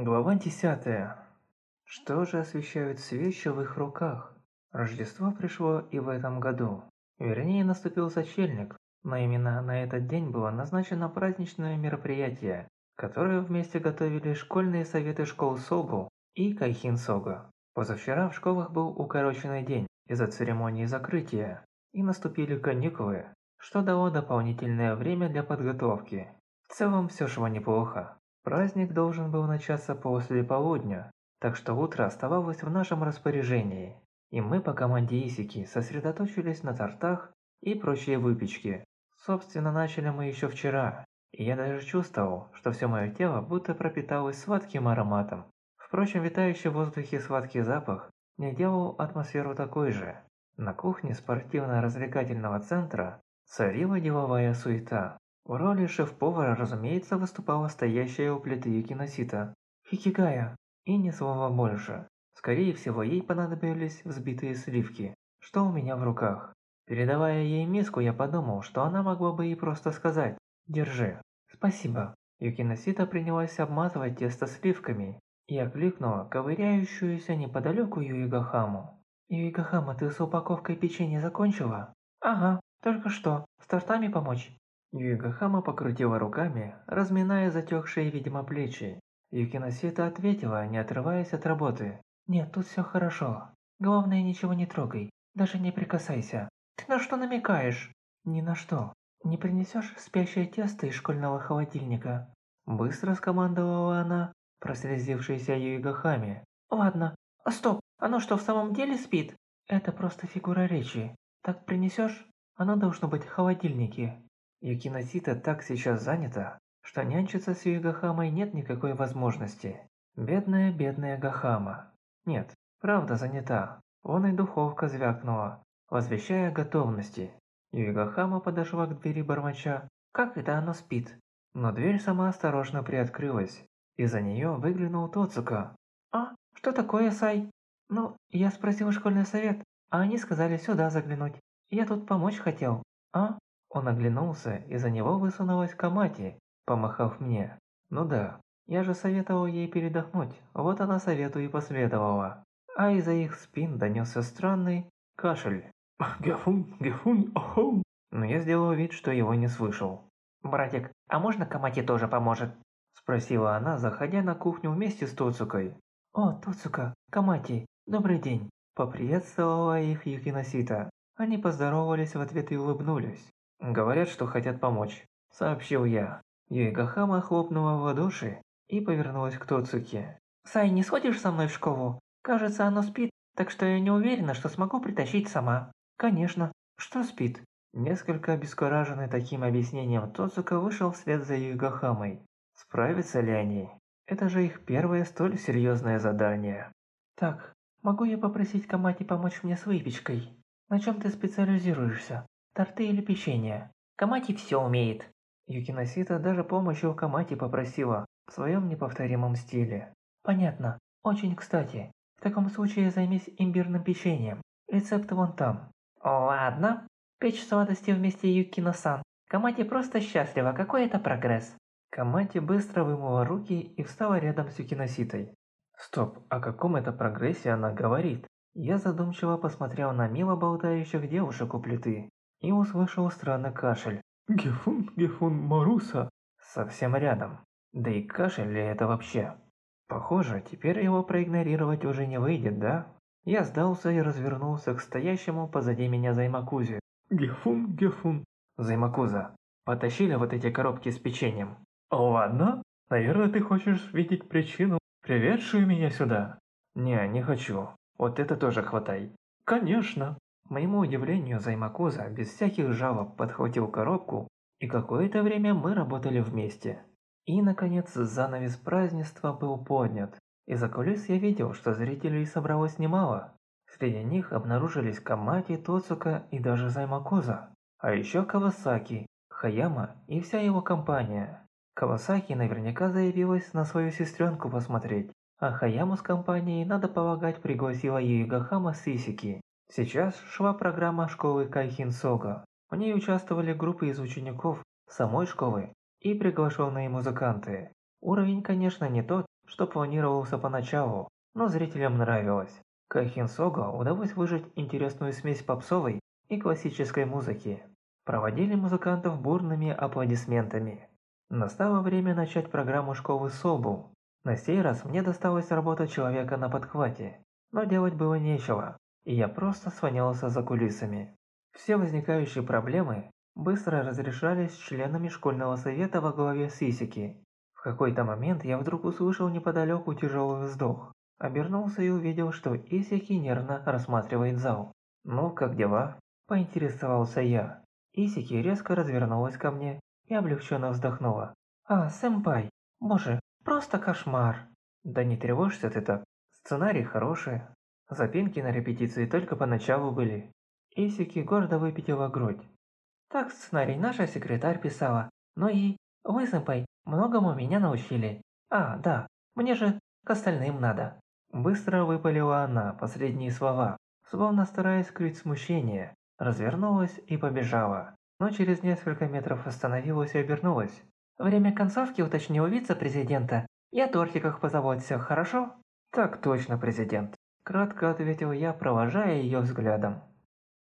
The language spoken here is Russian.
Глава 10. Что же освещают свечи в их руках? Рождество пришло и в этом году. Вернее, наступил сочельник, но именно на этот день было назначено праздничное мероприятие, которое вместе готовили школьные советы школ Согу и Кайхин Сога. Позавчера в школах был укороченный день из-за церемонии закрытия, и наступили каникулы, что дало дополнительное время для подготовки. В целом все шло неплохо. Праздник должен был начаться после полудня, так что утро оставалось в нашем распоряжении, и мы по команде Исики сосредоточились на тортах и прочей выпечке. Собственно, начали мы еще вчера, и я даже чувствовал, что все мое тело будто пропиталось сладким ароматом. Впрочем, витающий в воздухе сладкий запах не делал атмосферу такой же. На кухне спортивно-развлекательного центра царила деловая суета. В роли шеф-повара, разумеется, выступала стоящая у плиты Юкиносита. Хикигая. И ни слова больше. Скорее всего, ей понадобились взбитые сливки, что у меня в руках. Передавая ей миску, я подумал, что она могла бы ей просто сказать «Держи». «Спасибо». Юкиносита принялась обмазывать тесто сливками и окликнула ковыряющуюся неподалеку Юигахаму. «Юигахама, ты с упаковкой печенья закончила?» «Ага, только что. С тортами помочь?» Юигахама покрутила руками, разминая затекшие, видимо, плечи. Юкиносита ответила, не отрываясь от работы. «Нет, тут все хорошо. Главное, ничего не трогай, даже не прикасайся». «Ты на что намекаешь?» «Ни на что. Не принесешь спящее тесто из школьного холодильника?» Быстро скомандовала она, прослезившейся Юигахаме. «Ладно. А стоп, оно что, в самом деле спит?» «Это просто фигура речи. Так принесешь? Оно должно быть в холодильнике». Юкиносита так сейчас занята, что нянчиться с Юигахамой нет никакой возможности. Бедная, бедная Гахама. Нет, правда занята. Вон и духовка звякнула, возвещая готовности. Юигахама подошла к двери бормоча. Как это оно спит? Но дверь сама осторожно приоткрылась. и за нее выглянул Тоцука. «А, что такое, Сай?» «Ну, я спросил школьный совет, а они сказали сюда заглянуть. Я тут помочь хотел. А?» Он оглянулся, и за него высунулась Камати, помахав мне. Ну да, я же советовал ей передохнуть, вот она совету и последовала. А из-за их спин донесся странный кашель. Гефун, гефун, охом. Но я сделал вид, что его не слышал. «Братик, а можно Камати тоже поможет?» Спросила она, заходя на кухню вместе с Тоцукой. «О, Тоцука, Камати, добрый день!» Поприветствовала их Юкиносита. Они поздоровались в ответ и улыбнулись. «Говорят, что хотят помочь», – сообщил я. Юигахама хлопнула в ладоши и повернулась к Тоцуке. «Сай, не сходишь со мной в школу? Кажется, оно спит, так что я не уверена, что смогу притащить сама». «Конечно. Что спит?» Несколько обескураженный таким объяснением Тоцука вышел вслед за Юигахамой. Справятся ли они? Это же их первое столь серьезное задание. «Так, могу я попросить Камати помочь мне с выпечкой? На чем ты специализируешься?» Торты или печенье. Камати все умеет. Юкиносита даже помощи у Камати попросила в своем неповторимом стиле. Понятно. Очень кстати. В таком случае займись имбирным печеньем. Рецепт вон там. Ладно. Печь сладости вместе Юкино-сан. Камати просто счастлива, какой это прогресс. Камати быстро вымыла руки и встала рядом с Юкиноситой. Стоп, о каком это прогрессе она говорит? Я задумчиво посмотрел на мило болтающих девушек у плиты и услышал странный кашель. «Гефун, Гефун, Маруса!» Совсем рядом. Да и кашель ли это вообще? Похоже, теперь его проигнорировать уже не выйдет, да? Я сдался и развернулся к стоящему позади меня Займакузе. «Гефун, Гефун!» «Займакуза, потащили вот эти коробки с печеньем?» «Ладно, наверное, ты хочешь видеть причину, приведшую меня сюда?» «Не, не хочу. Вот это тоже хватай». «Конечно!» Моему удивлению, Займакуза без всяких жалоб подхватил коробку, и какое-то время мы работали вместе. И, наконец, занавес празднества был поднят. Из-за кулис я видел, что зрителей собралось немало. Среди них обнаружились Камати, Тоцука и даже Займакуза. А еще Кавасаки, Хаяма и вся его компания. Кавасаки наверняка заявилась на свою сестренку посмотреть, а Хаяму с компанией, надо полагать, пригласила Юигахама с Исики. Сейчас шла программа школы Кайхин Сога. В ней участвовали группы из учеников самой школы и приглашенные музыканты. Уровень, конечно, не тот, что планировался поначалу, но зрителям нравилось. Кайхин Сого удалось выжать интересную смесь попсовой и классической музыки. Проводили музыкантов бурными аплодисментами. Настало время начать программу школы Собу. На сей раз мне досталась работа человека на подхвате, но делать было нечего, и я просто слонялся за кулисами. Все возникающие проблемы быстро разрешались членами школьного совета во главе с Исики. В какой-то момент я вдруг услышал неподалеку тяжелый вздох. Обернулся и увидел, что Исики нервно рассматривает зал. «Ну, как дела?» – поинтересовался я. Исики резко развернулась ко мне и облегченно вздохнула. «А, сэмпай, боже, просто кошмар!» «Да не тревожься ты так, сценарий хороший. Запинки на репетиции только поначалу были». Исики гордо выпятила грудь. «Так сценарий наша секретарь писала, но и вы, сэмпай, многому меня научили. А, да, мне же к остальным надо». Быстро выпалила она последние слова, словно стараясь скрыть смущение, развернулась и побежала но через несколько метров остановилась и обернулась. «Время концовки уточнил вице-президента. Я тортиках позаботься, хорошо?» «Так точно, президент», – кратко ответил я, провожая ее взглядом.